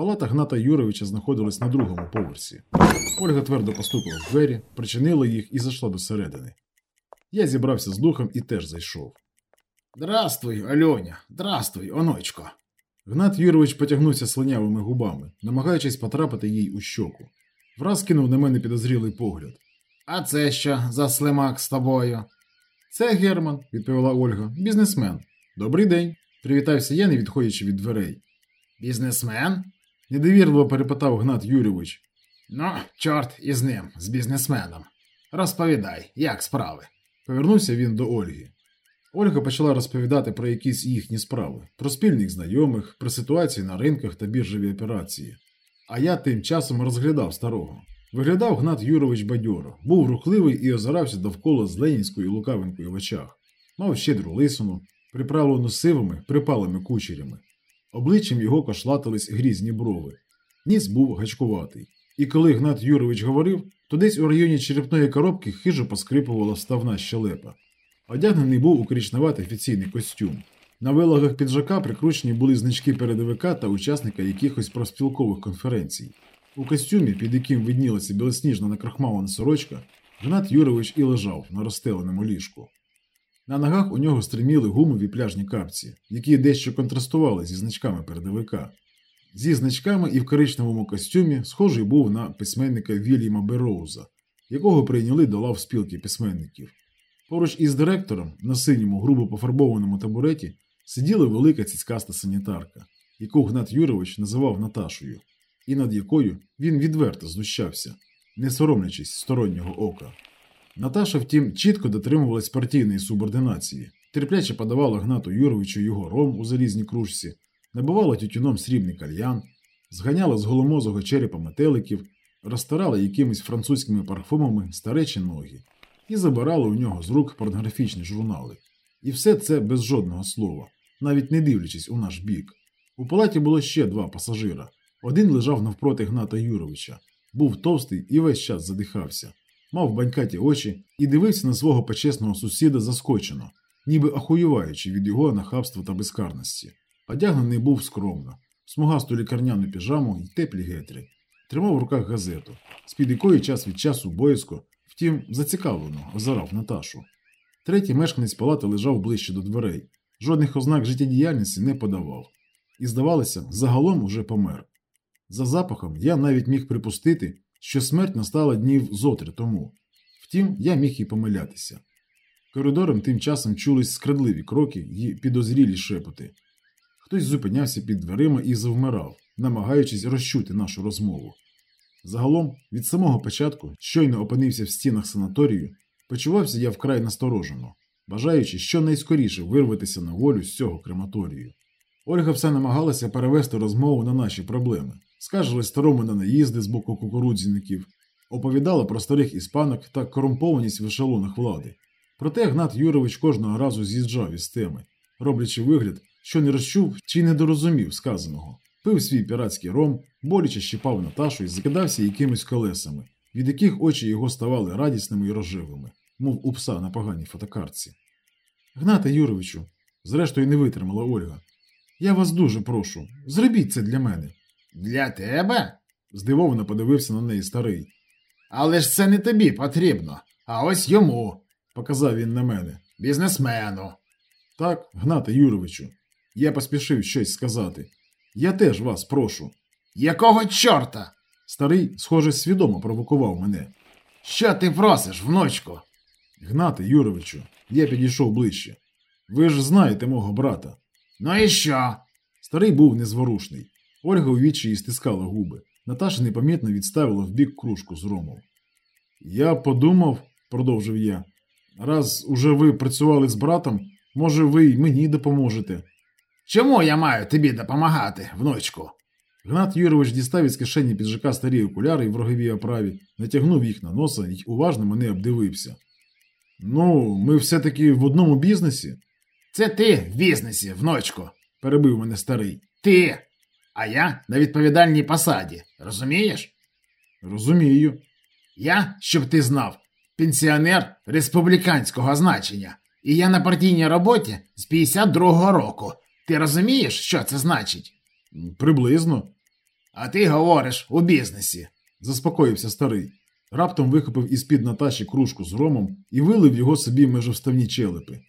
Палата Гната Юровича знаходилась на другому поверсі. Ольга твердо постукала в двері, причинила їх і зайшла до середини. Я зібрався з духом і теж зайшов. Здравствуй, Альоня, здравствуй, оночко. Гнат Юрович потягнувся слинявими губами, намагаючись потрапити їй у щоку. Враз кинув на мене підозрілий погляд. А це що за слимак з тобою? Це Герман, відповіла Ольга, бізнесмен. Добрий день. Привітався я, не відходячи від дверей. Бізнесмен? Недовірливо перепитав Гнат Юрійович. Ну, чорт із ним, з бізнесменом. Розповідай, як справи. Повернувся він до Ольги. Ольга почала розповідати про якісь їхні справи, про спільних знайомих, про ситуації на ринках та біржові операції. А я тим часом розглядав старого. Виглядав Гнат Юрович бадьоро, був рухливий і озирався довкола з ленінською лукавинкою в очах, мав щедру лисину, приправлену сивими, припалими кучерями. Обличчям його кошлатились грізні брови. Ніс був гачкуватий. І коли Гнат Юрович говорив, то десь у районі черепної коробки хижо поскрипувала ставна щелепа. Одягнений був у коричневатий офіційний костюм. На вилагах піджака прикручені були значки передовика та учасника якихось профспілкових конференцій. У костюмі, під яким виднілася білосніжна накрахмалена сорочка, Гнат Юрович і лежав на розстеленому ліжку. На ногах у нього стриміли гумові пляжні капці, які дещо контрастували зі значками передовика. Зі значками і в коричневому костюмі схожий був на письменника Вільяма Бероуза, якого прийняли до лав спілки письменників. Поруч із директором на синьому грубо пофарбованому табуреті сиділа велика цицькаста санітарка, яку Гнат Юрович називав Наташою, і над якою він відверто знущався, не соромлячись стороннього ока. Наташа, втім, чітко дотримувалась партійної субординації, терпляче подавала Гнату Юровичу його ром у залізній кружці, набивала тютюном срібний кальян, зганяла з голомозого черепа метеликів, розтирала якимись французькими парфумами старечі ноги і забирала у нього з рук порнографічні журнали. І все це без жодного слова, навіть не дивлячись у наш бік. У палаті було ще два пасажира. Один лежав навпроти Гната Юровича, був товстий і весь час задихався, мав банькаті очі і дивився на свого почесного сусіда заскочено, ніби ахуюваючи від його нахабства та безкарності. Одягнений був скромно, смугасту лікарняну піжаму й теплі гетрі, тримав в руках газету, з-під якої час від часу боязко, втім, зацікавлено озирав Наташу. Третій мешканець палати лежав ближче до дверей, жодних ознак життєдіяльності не подавав. І, здавалося, загалом уже помер. За запахом я навіть міг припустити, що смерть настала днів зотри тому. Втім, я міг і помилятися. Коридором тим часом чулись скрадливі кроки й підозрілі шепоти. Хтось зупинявся під дверима і завмирав, намагаючись розчути нашу розмову. Загалом, від самого початку, щойно опинився в стінах санаторію, почувався я вкрай насторожено, бажаючи щонайскоріше вирватися на волю з цього крематорію. Ольга все намагалася перевести розмову на наші проблеми, скаржилась старому на наїзди з боку кукурудзяників, оповідала про старих іспанок та корумпованість в ешелонах влади. Проте Гнат Юрович кожного разу з'їжджав із теми, роблячи вигляд, що не розчув чи не дорозумів сказаного, пив свій піратський ром, боляче щипав Наташу і закидався якимись колесами, від яких очі його ставали радісними і рожевими, мов у пса на поганій фотокартці. Гнате Юровичу, зрештою не витримала Ольга. Я вас дуже прошу, зробіть це для мене. Для тебе? Здивовано подивився на неї старий. Але ж це не тобі потрібно, а ось йому, Показав він на мене. бізнесмену. Так, Гнате Юровичу. Я поспішив щось сказати. Я теж вас прошу. Якого чорта? Старий, схоже, свідомо провокував мене. Що ти просиш, внучку? Гнате Юровичу, я підійшов ближче. Ви ж знаєте мого брата. Ну і що? Старий був незворушний. Ольга у відчаї стискала губи. Наташа непомітно відставила в бік кружку з ромом. Я подумав, продовжив я, раз уже ви працювали з братом, може, ви й мені допоможете. Чому я маю тобі допомагати, внучку? Гнат Юрович дістав із кишені піджака старі окуляри в роговій оправі, натягнув їх на носа і уважно мене обдивився. Ну, ми все-таки в одному бізнесі, Це ти в бізнесі, внучку. перебив мене старий. Ти. А я на відповідальній посаді. Розумієш? Розумію. Я, щоб ти знав, пенсіонер республіканського значення. І я на партійній роботі з 52-го року. Ти розумієш, що це значить? Приблизно. А ти говориш у бізнесі. Заспокоївся старий. Раптом вихопив із-під Наташі кружку з ромом і вилив його собі межовставні челепи.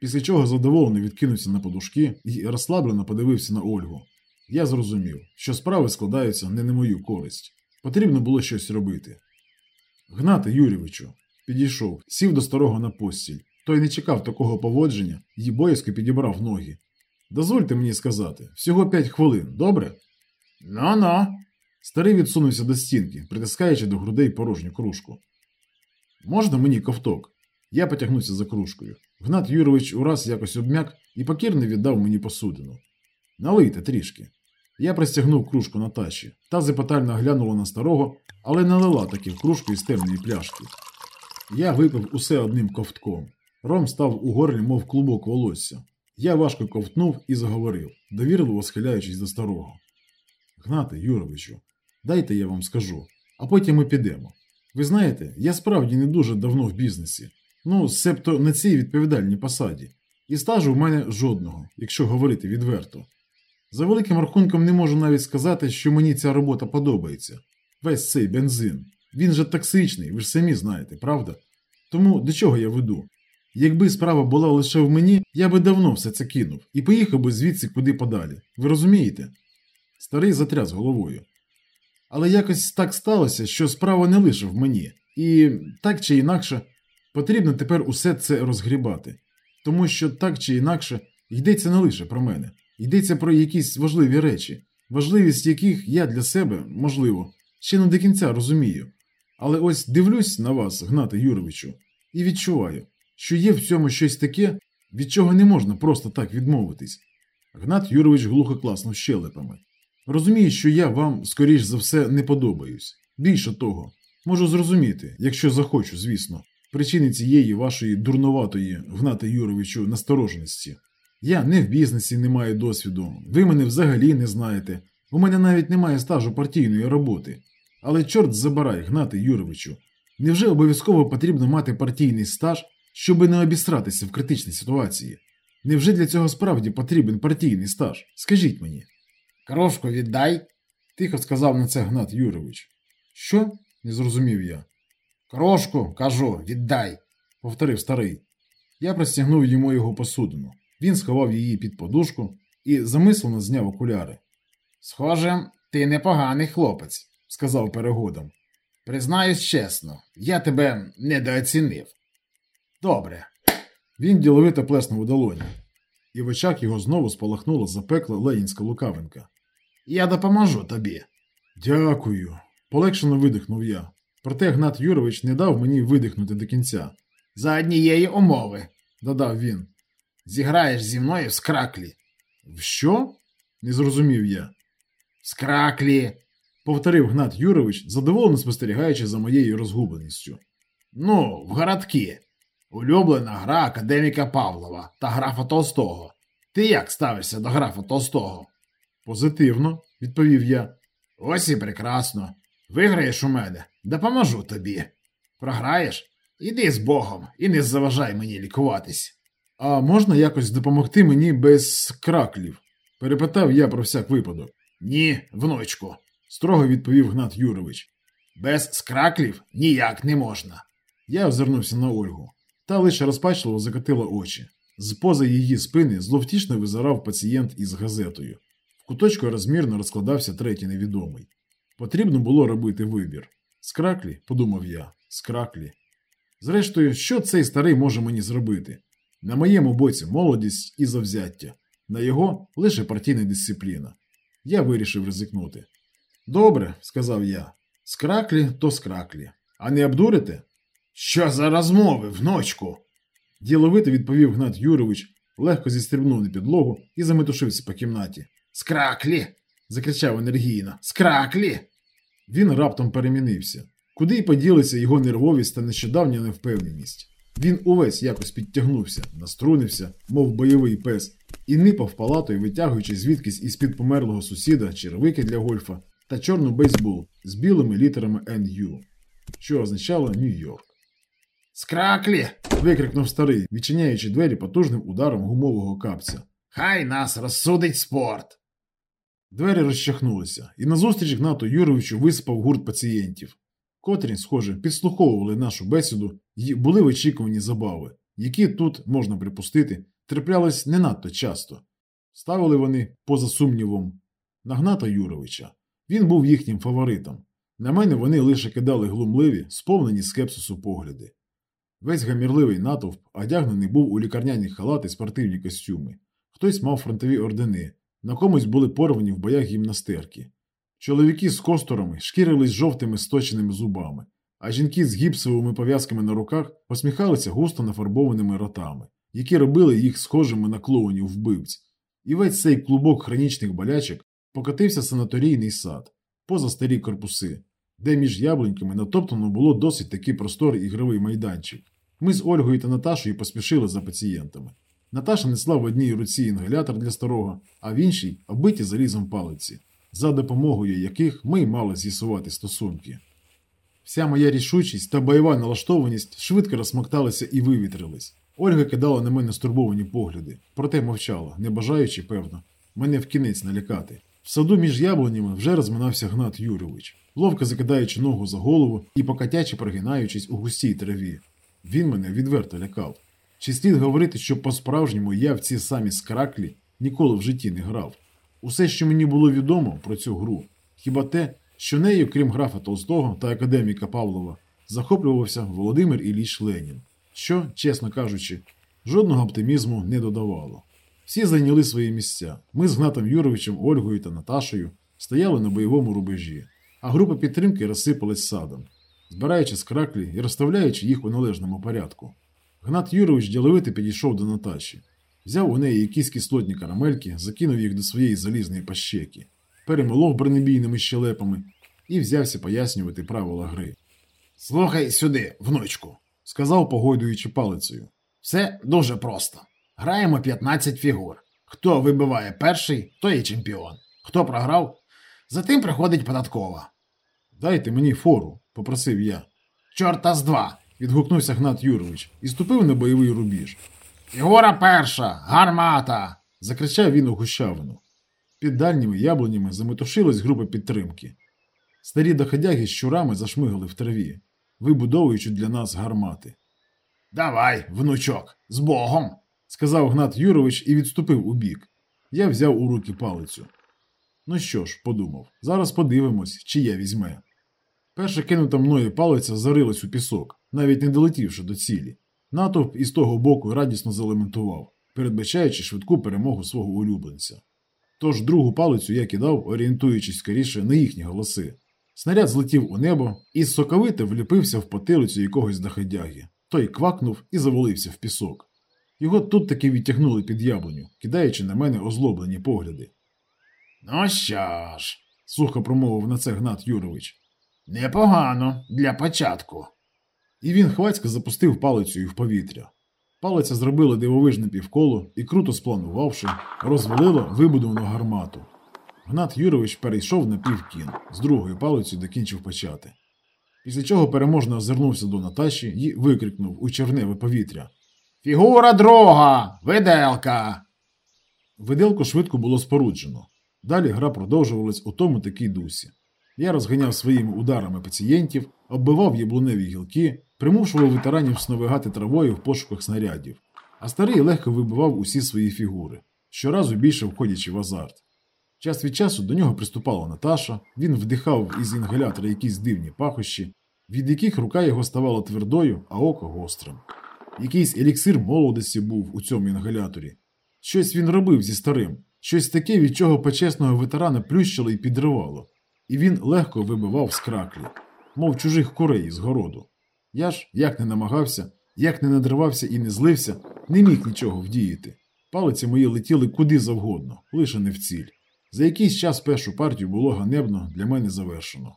Після чого задоволений відкинувся на подушки і розслаблено подивився на Ольгу. Я зрозумів, що справи складаються не на мою користь. Потрібно було щось робити. Гнати Юрійовичу підійшов, сів до старого на постіль. Той не чекав такого поводження і боязко підібрав ноги. Дозвольте мені сказати, всього п'ять хвилин, добре? Ну-ну. Старий відсунувся до стінки, притискаючи до грудей порожню кружку. Можна мені ковток? Я потягнувся за кружкою. Гнат Юрович ураз якось обмяк і покірно віддав мені посудину. Налийте трішки. Я пристягнув кружку Наташі. Та запитально глянула на старого, але налила таки в кружку із темної пляшки. Я випив усе одним ковтком. Ром став у горлі, мов клубок волосся. Я важко ковтнув і заговорив, довірливо схиляючись до старого. Гнате Юровичу, дайте я вам скажу, а потім ми підемо. Ви знаєте, я справді не дуже давно в бізнесі. Ну, себто на цій відповідальній посаді. І стажу в мене жодного, якщо говорити відверто. За великим рахунком не можу навіть сказати, що мені ця робота подобається. Весь цей бензин. Він же токсичний, ви ж самі знаєте, правда? Тому до чого я веду? Якби справа була лише в мені, я би давно все це кинув і поїхав би звідси куди подалі. Ви розумієте? Старий затряс головою. Але якось так сталося, що справа не лише в мені, і так чи інакше потрібно тепер усе це розгрібати. Тому що так чи інакше йдеться не лише про мене, йдеться про якісь важливі речі, важливість яких я для себе, можливо, ще не до кінця розумію. Але ось дивлюсь на вас, Гнате Юровичу, і відчуваю, що є в цьому щось таке, від чого не можна просто так відмовитись. Гнат Юрович глухо класнув щелепами. Розумію, що я вам, скоріш за все, не подобаюсь. Більше того, можу зрозуміти, якщо захочу, звісно, причини цієї вашої дурноватої, Гнате Юровичу, настороженості. Я не в бізнесі не маю досвіду, ви мене взагалі не знаєте. У мене навіть немає стажу партійної роботи. Але чорт забирай, Гнате Юровичу, невже обов'язково потрібно мати партійний стаж, щоби не обістратися в критичній ситуації? Невже для цього справді потрібен партійний стаж? Скажіть мені. Кружку віддай. Тихо сказав на це Гнат Юрович. Що? не зрозумів я. Кружку, кажу, віддай. повторив старий. Я простягнув йому його посудину. Він сховав її під подушку і замислено зняв окуляри. Схоже, ти непоганий хлопець, сказав перегодом. Признаюсь чесно, я тебе недооцінив. Добре. Він діловито плеснув у долоні, і в очах його знову спалахнула запекла ленінська лукавинка. Я допоможу тобі. Дякую. полегшено видихнув я. Проте Гнат Юрович не дав мені видихнути до кінця. За однієї умови, додав він. Зіграєш зі мною в скраклі. В що? не зрозумів я. В скраклі, повторив Гнат Юрович, задоволено спостерігаючи за моєю розгубленістю. Ну, в городки. Улюблена гра академіка Павлова та графа Толстого. Ти як ставишся до графа Толстого? Позитивно, відповів я. Ось і прекрасно. Виграєш у мене, допоможу тобі. Програєш? Іди з Богом і не заважай мені лікуватись. А можна якось допомогти мені без краклів? перепитав я про всяк випадок. Ні, внучку, строго відповів Гнат Юрович. Без скраклів ніяк не можна. Я озирнувся на Ольгу. Та лише розпачливо закотила очі. З поза її спини зловтішно визирав пацієнт із газетою. В куточку розмірно розкладався третій невідомий. Потрібно було робити вибір. Скраклі, подумав я, скраклі. Зрештою, що цей старий може мені зробити? На моєму боці молодість і завзяття, на його лише партійна дисципліна. Я вирішив ризикнути. Добре, сказав я. Скраклі то скраклі. А не обдурите? Що за розмови, вночку? Діловито відповів Гнат Юрович, легко зістрибнув на підлогу і заметушився по кімнаті. Скраклі. закричав енергійно. Скраклі. Він раптом перемінився. Куди й поділися його нервовість та нещодавня невпевненість. Він увесь якось підтягнувся, наструнився, мов бойовий пес, і нипав палатою, витягуючи звідкись із під померлого сусіда червики для гольфа та чорну бейсбол з білими літерами NU, що означало Нью-Йорк. Скраклі. викрикнув старий, відчиняючи двері потужним ударом гумового капця. Хай нас розсудить спорт. Двері розчахнулися, і назустріч Гнату Юровичу висипав гурт пацієнтів, котрі, схоже, підслуховували нашу бесіду і були очікувані забави, які тут, можна припустити, траплялись не надто часто. Ставили вони, поза сумнівом, на Гната Юровича. Він був їхнім фаворитом. На мене вони лише кидали глумливі, сповнені скепсису погляди. Весь гамірливий натовп одягнений був у лікарняні халати спортивні костюми. Хтось мав фронтові ордени, на комусь були порвані в боях гімнастерки. Чоловіки з косторами шкірились жовтими сточеними зубами, а жінки з гіпсовими пов'язками на руках посміхалися густо нафарбованими ротами, які робили їх схожими на клоунів вбивць. І весь цей клубок хронічних болячок покотився санаторійний сад, поза старі корпуси, де між яблуньками натоптано було досить такий просторий ігровий майданчик. Ми з Ольгою та Наташою поспішили за пацієнтами. Наташа несла в одній руці інгалятор для старого, а в іншій оббиті залізом палиці, за допомогою яких ми мали з'ясувати стосунки. Вся моя рішучість та бойова налаштованість швидко розсмокталися і вивітрились. Ольга кидала на мене стурбовані погляди, проте мовчала, не бажаючи, певно, мене в кінець налякати. В саду між яблунями вже розминався Гнат Юрійович, ловко закидаючи ногу за голову і покатячи прогинаючись у густій траві. Він мене відверто лякав. Чи слід говорити, що по-справжньому я в ці самі скраклі ніколи в житті не грав? Усе, що мені було відомо про цю гру, хіба те, що нею, крім графа Толстого та академіка Павлова, захоплювався Володимир Ілліч Ленін, що, чесно кажучи, жодного оптимізму не додавало. Всі зайняли свої місця. Ми з Гнатом Юровичем, Ольгою та Наташею стояли на бойовому рубежі, а група підтримки розсипалась садом, збираючи скраклі і розставляючи їх у належному порядку. Гнат Юрович діловито підійшов до Наташі, взяв у неї якісь кислотні карамельки, закинув їх до своєї залізної пащеки, перемолов бронебійними щелепами і взявся пояснювати правила гри. Слухай сюди, внучку, Сказав, погойдуючи палицею. все дуже просто. Граємо 15 фігур. Хто вибиває перший, той і чемпіон. Хто програв, за тим приходить податкова. Дайте мені фору, попросив я. Чорта з два. Відгукнувся Гнат Юрович і ступив на бойовий рубіж. Фігура перша, гармата. Закричав він у гущавину. Під дальніми яблунями заметушилась група підтримки. Старі доходяги з щурами зашмигали в траві, вибудовуючи для нас гармати. Давай, внучок, з Богом. Сказав Гнат Юрович і відступив у бік. Я взяв у руки палицю. Ну що ж, подумав, зараз подивимось, чия візьме. Перша кинута мною палиця зарилась у пісок, навіть не долетівши до цілі. Натовп із того боку радісно залементував, передбачаючи швидку перемогу свого улюбленця. Тож другу палицю я кидав, орієнтуючись скоріше на їхні голоси. Снаряд злетів у небо і соковито вліпився в потилицю якогось доходяги. Той квакнув і завалився в пісок. Його тут таки відтягнули під яблуню, кидаючи на мене озлоблені погляди. Ну що ж, Сухо промовив на це Гнат Юрович. непогано для початку. І він хвацько запустив палицею в повітря. Палиця зробила дивовижне півколо і, круто спланувавши, розвалила вибудовану гармату. Гнат Юрович перейшов на півкін, з другою палицею докінчив почати. Після чого переможно озирнувся до Наташі і викрикнув у черневе повітря. Фігура друга, виделка. Виделку швидко було споруджено. Далі гра продовжувалась у тому такій дусі. Я розганяв своїми ударами пацієнтів, оббивав яблуневі гілки, примушував ветеранів сновигати травою в пошуках снарядів, а старий легко вибивав усі свої фігури, щоразу більше входячи в азарт. Час від часу до нього приступала Наташа, він вдихав із інгалятора якісь дивні пахощі, від яких рука його ставала твердою, а око гострим. Якийсь еліксир молодості був у цьому інгаляторі. Щось він робив зі старим, щось таке, від чого почесного ветерана плющило і підривало, і він легко вибивав з краклі, мов чужих курей з городу. Я ж, як не намагався, як не надривався і не злився, не міг нічого вдіяти. Палиці мої летіли куди завгодно, лише не в ціль. За якийсь час першу партію було ганебно для мене завершено.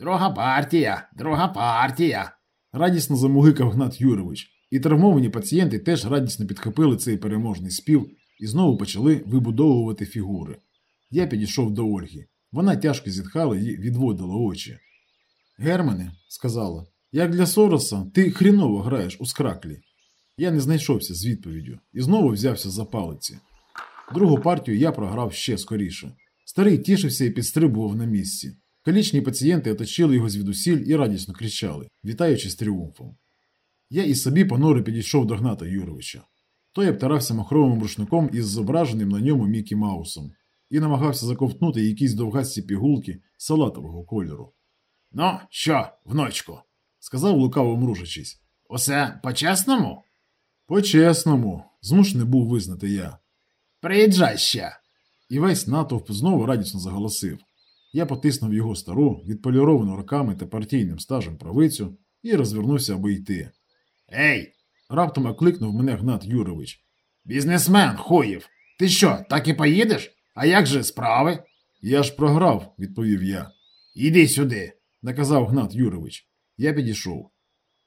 Друга партія, друга партія. Радісно замугикав Гнат Юрович, і травмовані пацієнти теж радісно підхопили цей переможний спів і знову почали вибудовувати фігури. Я підійшов до Ольги. Вона тяжко зітхала і відводила очі. Германе, сказала, як для Сороса, ти хріново граєш у скраклі. Я не знайшовся з відповіддю і знову взявся за палиці. Другу партію я програв ще скоріше. Старий тішився і підстрибував на місці. Калічні пацієнти оточили його звідусіль і радісно кричали, вітаючи з тріумфом. Я і собі понуро підійшов до Гната Юровича. Той обтирався махровим рушником із зображеним на ньому Мікі Маусом і намагався заковтнути якісь довгасті пігулки салатового кольору. Ну, що, внучку, Сказав лукаво мружачись. усе по-чесному? По-чесному, змушений був визнати я. Приїжджай ще. І весь натовп знову радісно заголосив. Я потиснув його стару, відполіровану роками та партійним стажем правицю і розвернувся, аби йти. Ей, Раптом окликнув мене Гнат Юрович. бізнесмен хуїв. Ти що, так і поїдеш? А як же справи? Я ж програв, відповів я. Іди сюди. Наказав Гнат Юрович. Я підійшов.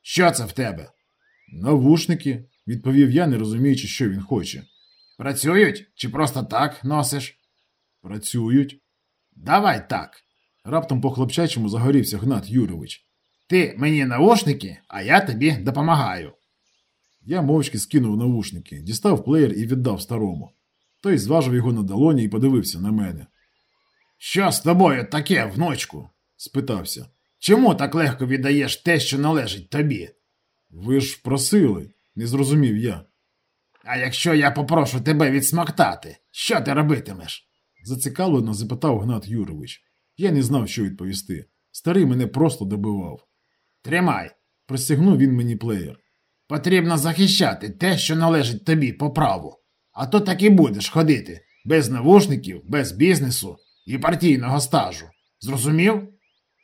Що це в тебе? Навушники, відповів я, не розуміючи, що він хоче. Працюють чи просто так носиш? Працюють. Давай так. Раптом по хлопчачому загорівся Гнат Юрович. Ти мені наушники, а я тобі допомагаю. Я мовчки скинув навушники, дістав плеєр і віддав старому. Той зважив його на долоні і подивився на мене. Що з тобою таке, внучку? Спитався. Чому так легко віддаєш те, що належить тобі? Ви ж просили, не зрозумів я. А якщо я попрошу тебе відсмоктати, що ти робитимеш? Зацікавлено запитав Гнат Юрович. Я не знав, що відповісти. Старий мене просто добивав. Тримай. Простягнув він мені плеєр. Потрібно захищати те, що належить тобі по праву. А то так і будеш ходити без навушників, без бізнесу і партійного стажу. Зрозумів?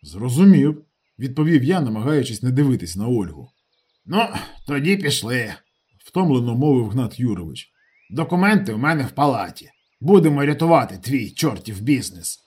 Зрозумів, відповів я, намагаючись не дивитись на Ольгу. Ну, тоді пішли. Втомлено мовив Гнат Юрович. Документи у мене в палаті. Будемо рятувати твій чортів бізнес.